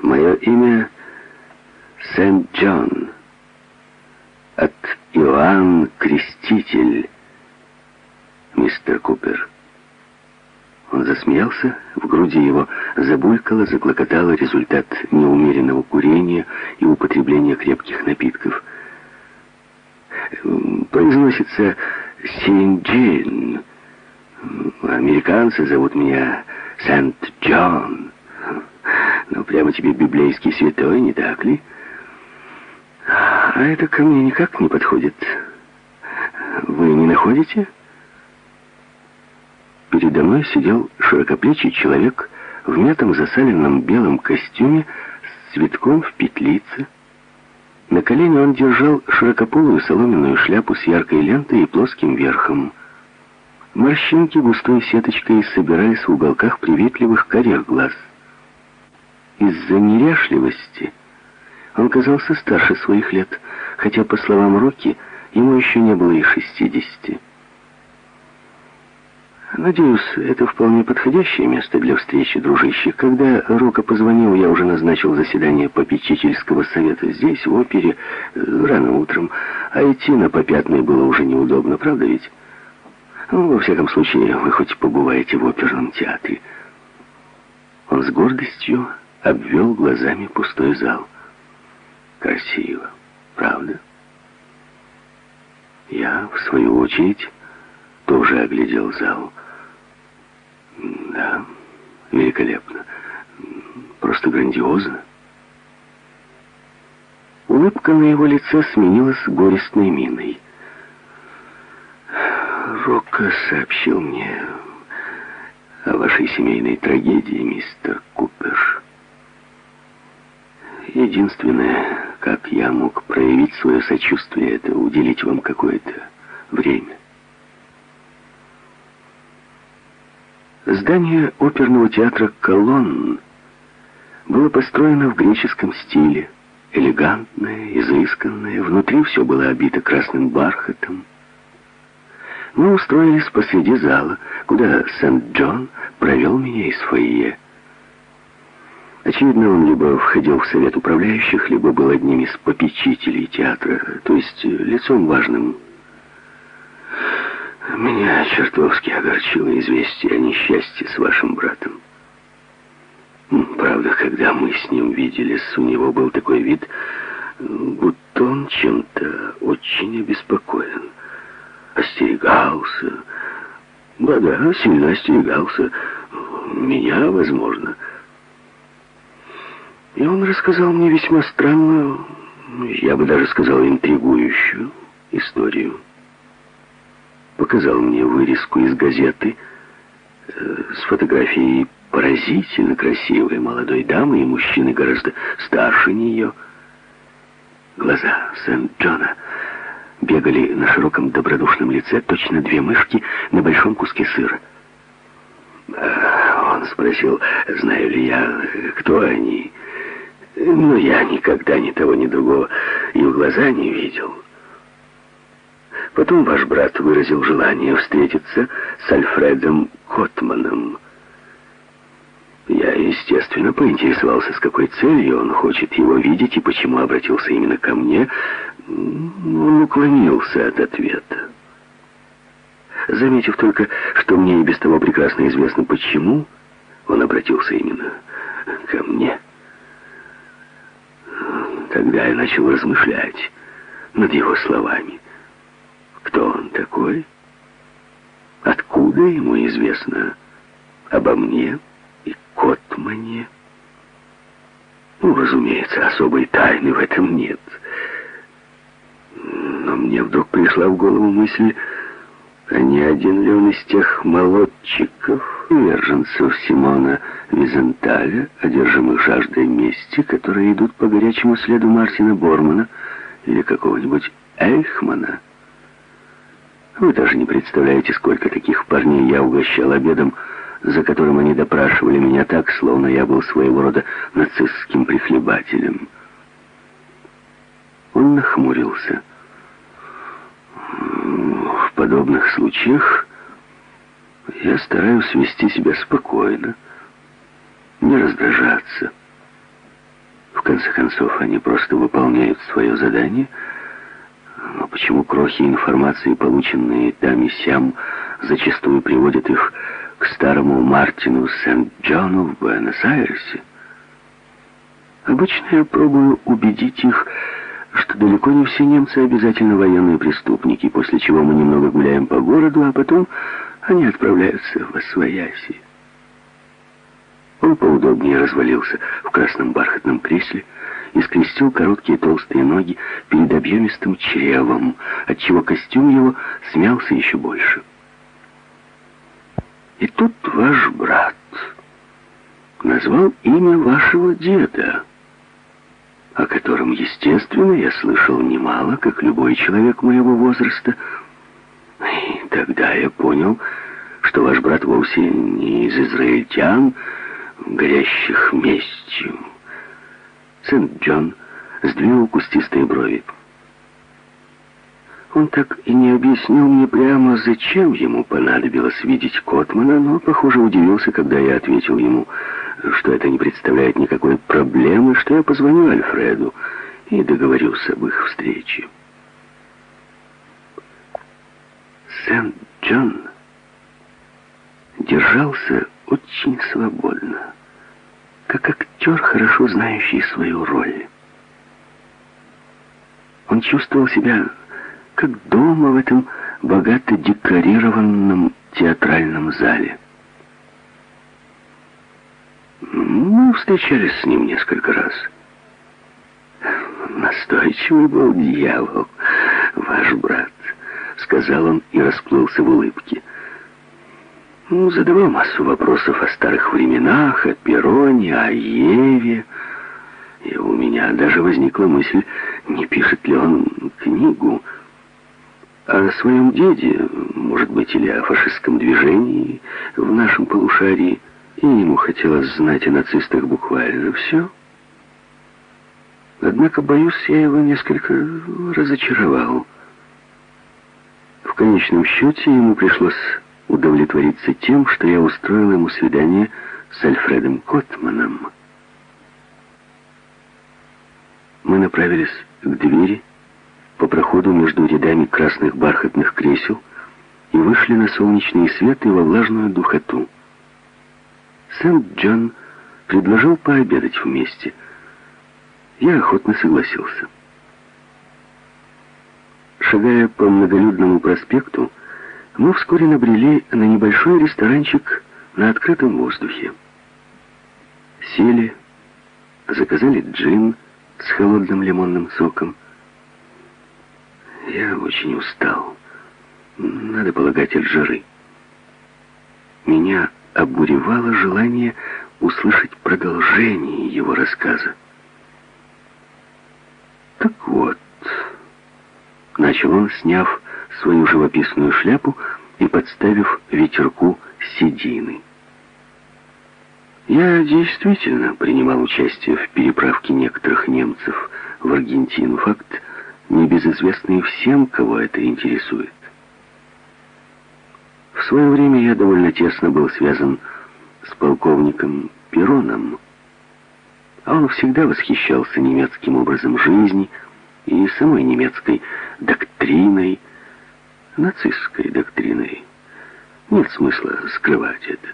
Мое имя Сент-Джон. От Иоанн Креститель, мистер Купер. Он засмеялся, в груди его забулькало, заклокотало результат неумеренного курения и употребления крепких напитков. Произносится Синджин. Американцы зовут меня Сент-Джон. Прямо тебе библейский святой, не так ли? А это ко мне никак не подходит. Вы не находите? Передо мной сидел широкоплечий человек в мятом засаленном белом костюме с цветком в петлице. На колене он держал широкополую соломенную шляпу с яркой лентой и плоским верхом. Морщинки густой сеточкой собирались в уголках приветливых карих глаз. Из-за неряшливости он казался старше своих лет, хотя, по словам Роки, ему еще не было и шестидесяти. Надеюсь, это вполне подходящее место для встречи, дружище. Когда Рока позвонил, я уже назначил заседание попечительского совета здесь, в опере, э, рано утром. А идти на попятный было уже неудобно, правда ведь? Ну, во всяком случае, вы хоть побываете в оперном театре. Он с гордостью обвел глазами пустой зал. Красиво, правда? Я, в свою очередь, тоже оглядел зал. Да, великолепно. Просто грандиозно. Улыбка на его лице сменилась горестной миной. Рокко сообщил мне о вашей семейной трагедии, мистер Купер. Единственное, как я мог проявить свое сочувствие, это уделить вам какое-то время. Здание оперного театра «Колонн» было построено в греческом стиле, элегантное, изысканное, внутри все было обито красным бархатом. Мы устроились посреди зала, куда Сент-Джон провел меня из фойе. Очевидно, он либо входил в совет управляющих, либо был одним из попечителей театра, то есть лицом важным. Меня чертовски огорчило известие о несчастье с вашим братом. Правда, когда мы с ним виделись, у него был такой вид, будто он чем-то очень обеспокоен. Остерегался. Да-да, сильно остерегался. Меня, возможно. И он рассказал мне весьма странную, я бы даже сказал, интригующую историю. Показал мне вырезку из газеты э, с фотографией поразительно красивой молодой дамы и мужчины гораздо старше нее. Глаза Сент-Джона бегали на широком добродушном лице, точно две мышки на большом куске сыра. Э, он спросил, знаю ли я, кто они, но я никогда ни того, ни другого и в глаза не видел. Потом ваш брат выразил желание встретиться с Альфредом Котманом. Я, естественно, поинтересовался, с какой целью он хочет его видеть и почему обратился именно ко мне. Он уклонился от ответа. Заметив только, что мне и без того прекрасно известно, почему он обратился именно ко мне. Тогда я начал размышлять над его словами. Кто он такой? Откуда ему известно обо мне и Котмане? Ну, разумеется, особой тайны в этом нет. Но мне вдруг пришла в голову мысль, а не один ли он из тех молодчиков, приверженцев Симона Визенталя, одержимых жаждой мести, которые идут по горячему следу Мартина Бормана или какого-нибудь Эйхмана. Вы даже не представляете, сколько таких парней я угощал обедом, за которым они допрашивали меня так, словно я был своего рода нацистским прихлебателем. Он нахмурился. В подобных случаях я стараюсь вести себя спокойно, не раздражаться. конце концов, они просто выполняют свое задание. Но почему крохи информации, полученные там и сям, зачастую приводят их к старому Мартину Сент-Джону в Буэнос-Айресе? Обычно я пробую убедить их, что далеко не все немцы обязательно военные преступники, после чего мы немного гуляем по городу, а потом они отправляются в Освояси. Он поудобнее развалился в красном бархатном кресле и скрестил короткие толстые ноги перед объемистым чревом, отчего костюм его смялся еще больше. И тут ваш брат назвал имя вашего деда, о котором, естественно, я слышал немало, как любой человек моего возраста. Тогда я понял, что ваш брат вовсе не из израильтян, горящих местью. Сент-Джон сдвинул кустистые брови. Он так и не объяснил мне прямо, зачем ему понадобилось видеть Котмана, но, похоже, удивился, когда я ответил ему, что это не представляет никакой проблемы, что я позвоню Альфреду и договорюсь об их встрече. Сент-Джон держался очень свободно, как актер, хорошо знающий свою роль. Он чувствовал себя как дома в этом богато декорированном театральном зале. Мы встречались с ним несколько раз. Настойчивый был дьявол, ваш брат, сказал он и расплылся в улыбке. Ну, задавал массу вопросов о старых временах, о Пероне, о Еве. И у меня даже возникла мысль, не пишет ли он книгу о своем деде, может быть, или о фашистском движении в нашем полушарии. И ему хотелось знать о нацистах буквально все. Однако, боюсь, я его несколько разочаровал. В конечном счете ему пришлось удовлетвориться тем, что я устроил ему свидание с Альфредом Котманом. Мы направились к двери по проходу между рядами красных бархатных кресел и вышли на солнечный свет и во влажную духоту. Сент-Джон предложил пообедать вместе. Я охотно согласился. Шагая по многолюдному проспекту, мы вскоре набрели на небольшой ресторанчик на открытом воздухе. Сели, заказали джин с холодным лимонным соком. Я очень устал. Надо полагать, от жары. Меня обуревало желание услышать продолжение его рассказа. Так вот, начал он, сняв свою живописную шляпу и подставив ветерку седины. Я действительно принимал участие в переправке некоторых немцев в Аргентину. Факт, небезызвестный всем, кого это интересует. В свое время я довольно тесно был связан с полковником Пероном, а он всегда восхищался немецким образом жизни и самой немецкой доктриной, нацистской доктриной. Нет смысла скрывать это.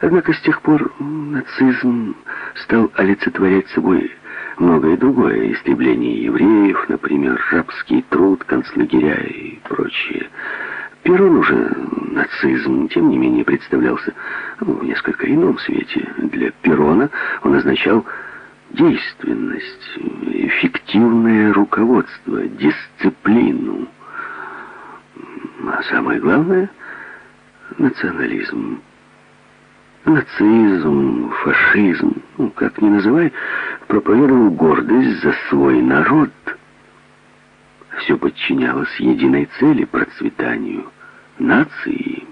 Однако с тех пор нацизм стал олицетворять собой многое другое. Истребление евреев, например, рабский труд, концлагеря и прочее. Перрон уже нацизм, тем не менее, представлялся ну, в несколько ином свете. Для Перрона он означал действенность, эффективное руководство, дисциплину. А самое главное — национализм. Нацизм, фашизм, ну, как ни называй, проповедовал гордость за свой народ. Все подчинялось единой цели — процветанию нации.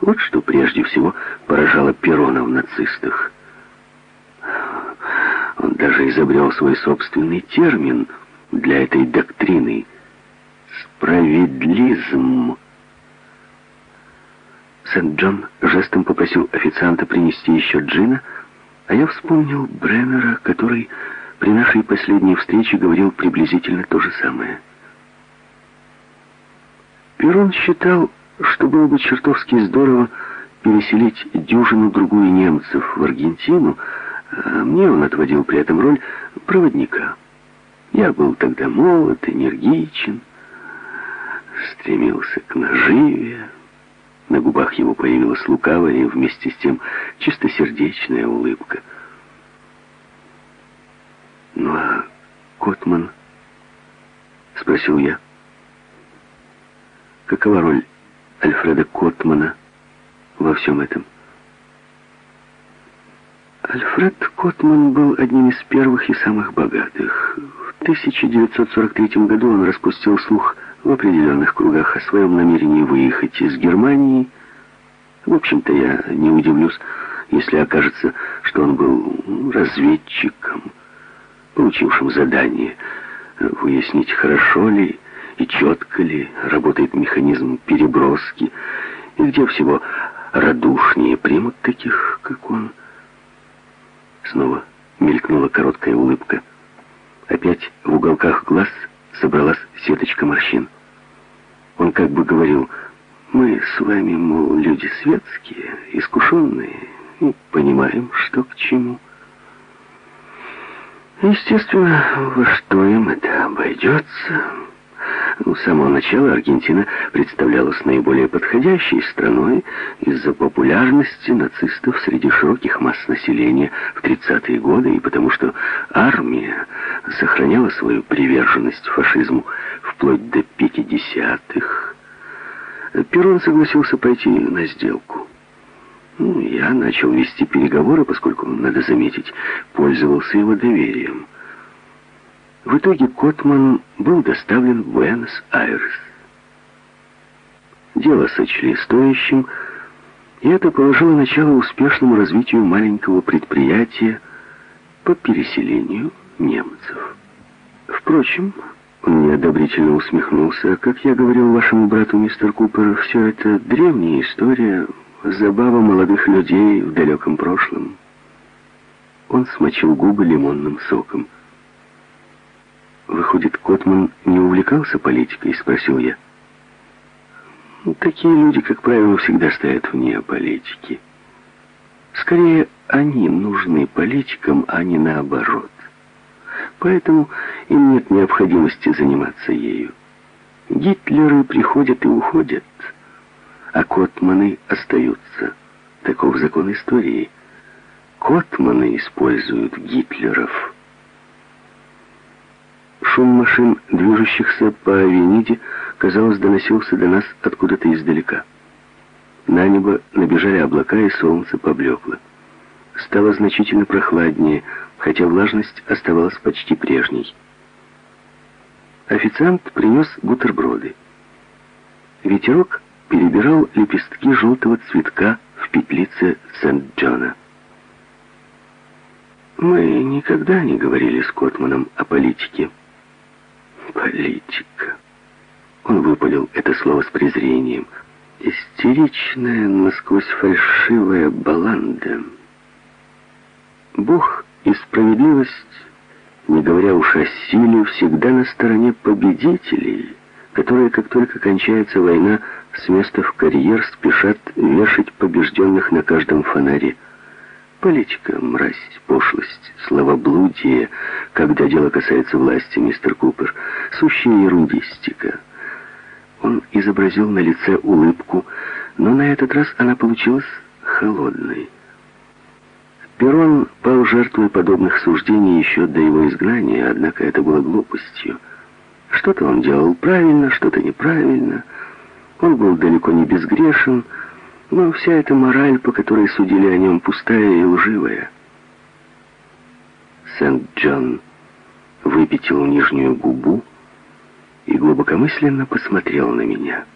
Вот что прежде всего поражало Перона в нацистах. Он даже изобрел свой собственный термин для этой доктрины — справедлизм. Сент-Джон жестом попросил официанта принести еще джина А я вспомнил Бреннера, который при нашей последней встрече говорил приблизительно то же самое. Перрон считал, что было бы чертовски здорово переселить дюжину-другую немцев в Аргентину, мне он отводил при этом роль проводника. Я был тогда молод, энергичен, стремился к наживе. На губах его появилась лукавая и вместе с тем чистосердечная улыбка. «Ну а Котман?» — спросил я. «Какова роль Альфреда Котмана во всем этом?» Альфред Котман был одним из первых и самых богатых. В 1943 году он распустил слух в определенных кругах о своем намерении выехать из Германии. В общем-то, я не удивлюсь, если окажется, что он был разведчиком, получившим задание выяснить, хорошо ли и четко ли работает механизм переброски, и где всего радушнее примут таких, как он. Снова мелькнула короткая улыбка. Опять в уголках глаз собралась сеточка морщин. Он как бы говорил, мы с вами, мол, люди светские, искушенные, и понимаем, что к чему. Естественно, во что им это обойдется... С самого начала Аргентина представлялась наиболее подходящей страной из-за популярности нацистов среди широких масс населения в 30-е годы и потому что армия сохраняла свою приверженность фашизму вплоть до 50-х. Перрон согласился пойти на сделку. Ну, я начал вести переговоры, поскольку, надо заметить, пользовался его доверием. В итоге Котман был доставлен в Буэнос-Айрес. Дело сочли стоящим, и это положило начало успешному развитию маленького предприятия по переселению немцев. Впрочем, он неодобрительно усмехнулся. Как я говорил вашему брату, мистер Купер, все это древняя история, забава молодых людей в далеком прошлом. Он смочил губы лимонным соком. «Выходит, Котман не увлекался политикой?» — спросил я. «Такие люди, как правило, всегда стоят вне политики. Скорее, они нужны политикам, а не наоборот. Поэтому им нет необходимости заниматься ею. Гитлеры приходят и уходят, а Котманы остаются. Таков закон истории. Котманы используют Гитлеров». Шум машин, движущихся по авениде, казалось, доносился до нас откуда-то издалека. На небо набежали облака, и солнце поблекло. Стало значительно прохладнее, хотя влажность оставалась почти прежней. Официант принес бутерброды. Ветерок перебирал лепестки желтого цветка в петлице Сент-Джона. Мы никогда не говорили с Котманом о политике. Политика. Он выпалил это слово с презрением. Истеричная, насквозь фальшивая баланда. Бог и справедливость, не говоря уж о силе, всегда на стороне победителей, которые, как только кончается война, с места в карьер спешат вешать побежденных на каждом фонаре. Политика, мразь, пошлость, словоблудие, когда дело касается власти, мистер Купер, сущая ерундистика. Он изобразил на лице улыбку, но на этот раз она получилась холодной. Перрон пал жертвой подобных суждений еще до его изгнания, однако это было глупостью. Что-то он делал правильно, что-то неправильно. Он был далеко не безгрешен, но вся эта мораль, по которой судили о нем, пустая и лживая. Сент-Джон выпятил нижнюю губу и глубокомысленно посмотрел на меня.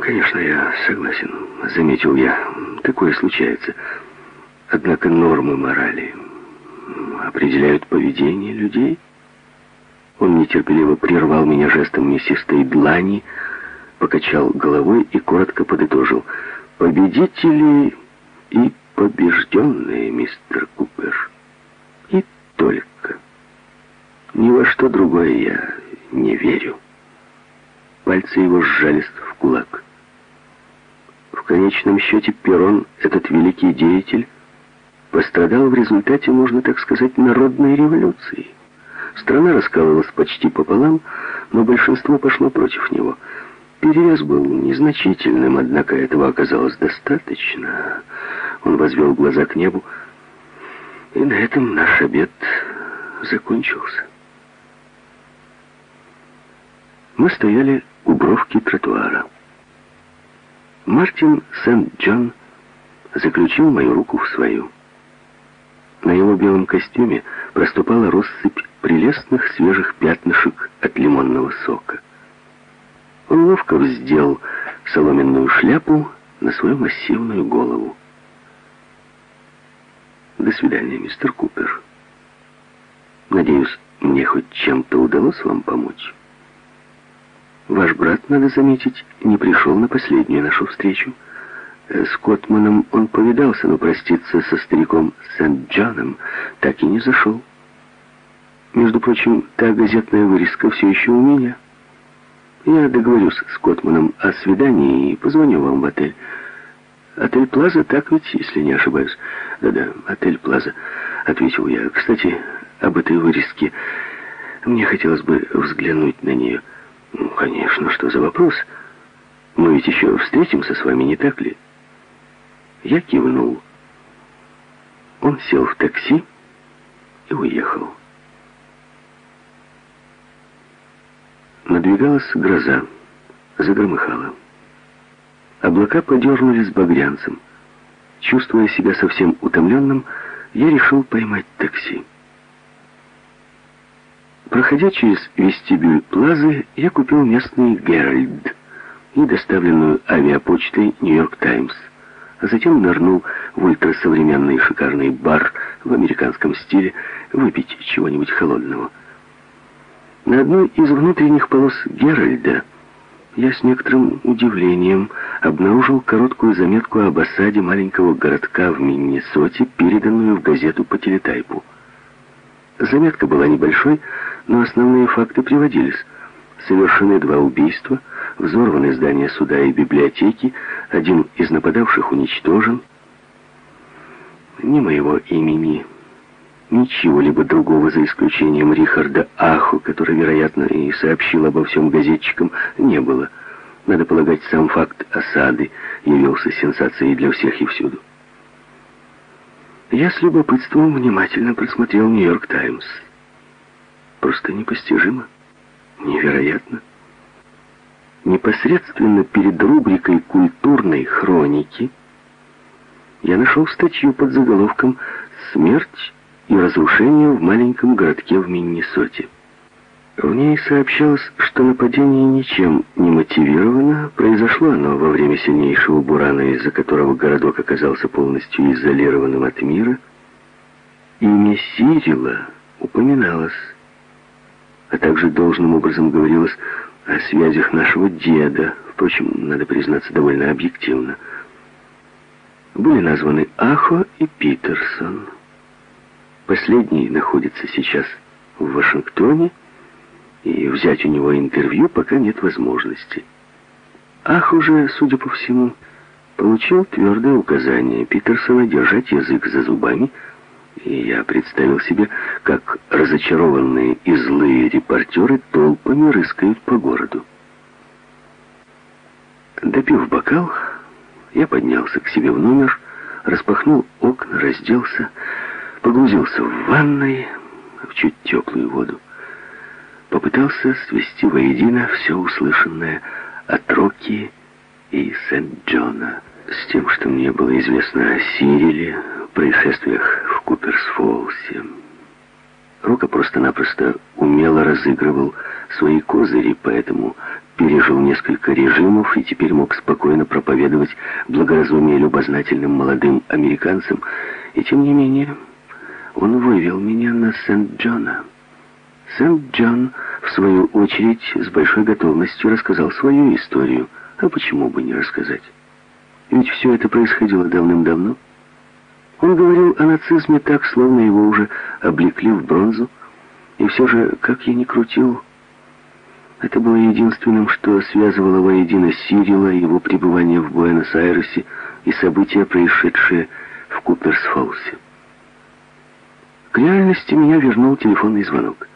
«Конечно, я согласен», — заметил я. «Такое случается. Однако нормы морали определяют поведение людей». Он нетерпеливо прервал меня жестом мясистой длани, — покачал головой и коротко подытожил. Победители и побежденные, мистер Купер. И только. Ни во что другое я не верю. Пальцы его сжались в кулак. В конечном счете Перрон, этот великий деятель, пострадал в результате, можно так сказать, народной революции. Страна раскалывалась почти пополам, но большинство пошло против него. Перевес был незначительным, однако этого оказалось достаточно. Он возвел глаза к небу, и на этом наш обед закончился. Мы стояли у бровки тротуара. Мартин Сент-Джон заключил мою руку в свою. На его белом костюме проступала россыпь прелестных свежих пятнышек от лимонного сока. Он ловко вздел соломенную шляпу на свою массивную голову. До свидания, мистер Купер. Надеюсь, мне хоть чем-то удалось вам помочь. Ваш брат, надо заметить, не пришел на последнюю нашу встречу. Э, с Котманом он повидался, но проститься со стариком Сент-Джоном так и не зашел. Между прочим, та газетная вырезка все еще у меня. Я договорюсь с Котманом о свидании и позвоню вам в отель. Отель Плаза, так ведь, если не ошибаюсь? Да-да, отель Плаза, ответил я. Кстати, об этой вырезке. Мне хотелось бы взглянуть на нее. Ну, конечно, что за вопрос? Мы ведь еще встретимся с вами, не так ли? Я кивнул. Он сел в такси и уехал. Надвигалась гроза, загромыхала. Облака подернулись багрянцем. Чувствуя себя совсем утомленным, я решил поймать такси. Проходя через вестибюль Плазы, я купил местный «Геральд» и доставленную авиапочтой «Нью-Йорк Таймс», а затем нырнул в ультрасовременный шикарный бар в американском стиле выпить чего-нибудь холодного. На одной из внутренних полос «Геральда» я с некоторым удивлением обнаружил короткую заметку об осаде маленького городка в Миннесоте, переданную в газету по телетайпу. Заметка была небольшой, но основные факты приводились. Совершены два убийства, взорваны здания суда и библиотеки, один из нападавших уничтожен. Ни моего имени, ничего-либо другого, за исключением Рихарда Аху, который, вероятно, и сообщил обо всем газетчикам, не было. Надо полагать, сам факт осады явился сенсацией для всех и всюду. Я с любопытством внимательно просмотрел «Нью-Йорк Таймс». Просто непостижимо, невероятно. Непосредственно перед рубрикой культурной хроники я нашел статью под заголовком «Смерть и разрушение в маленьком городке в Миннесоте». В ней сообщалось, что нападение ничем не мотивировано, произошло оно во время сильнейшего бурана, из-за которого городок оказался полностью изолированным от мира. Имя Сирила упоминалось, а также должным образом говорилось о связях нашего деда, впрочем, надо признаться, довольно объективно. Были названы Ахо и Питерсон. Последний находится сейчас в Вашингтоне, и взять у него интервью пока нет возможности. Ах уже, судя по всему, получил твердое указание Питерсона держать язык за зубами, и я представил себе, как разочарованные и злые репортеры толпами рыскают по городу. Допив бокал, я поднялся к себе в номер, распахнул окна, разделся, погрузился в ванной в чуть теплую воду. Попытался свести воедино все услышанное от Рокки и Сент-Джона. С тем, что мне было известно о Сириле, происшествиях в Куперсфолсе. Рока просто-напросто умело разыгрывал свои козыри, поэтому пережил несколько режимов и теперь мог спокойно проповедовать благоразумие любознательным молодым американцам, и тем не менее он вывел меня на Сент-Джона. Сент-Джон, в свою очередь, с большой готовностью рассказал свою историю. А почему бы не рассказать? Ведь все это происходило давным-давно. Он говорил о нацизме так, словно его уже облекли в бронзу, и все же, как я ни крутил, это было единственным, что связывало воедино Сирила, его пребывание в Буэнос-Айресе и события, происшедшие в Куперсфолсе. К реальности меня вернул телефонный звонок.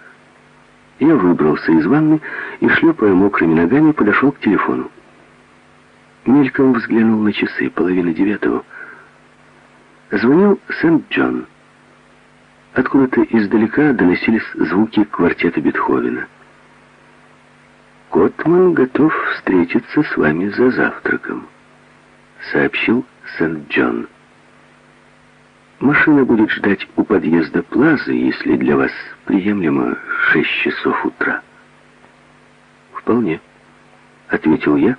Я выбрался из ванны и, шлепая мокрыми ногами, подошел к телефону. Мельком взглянул на часы, половина девятого. Звонил Сент-Джон. Откуда-то издалека доносились звуки квартета Бетховена. «Котман готов встретиться с вами за завтраком», — сообщил Сент-Джон. «Машина будет ждать у подъезда Плазы, если для вас приемлемо шесть часов утра». «Вполне», — ответил я,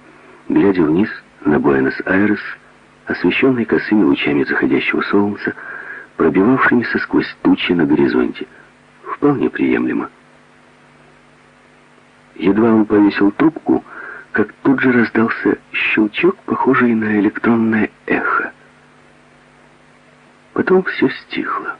глядя вниз на Буэнос-Айрес, освещенный косыми лучами заходящего солнца, пробивавшимися сквозь тучи на горизонте. «Вполне приемлемо». Едва он повесил трубку, как тут же раздался щелчок, похожий на электронное эхо. Потом все стихло.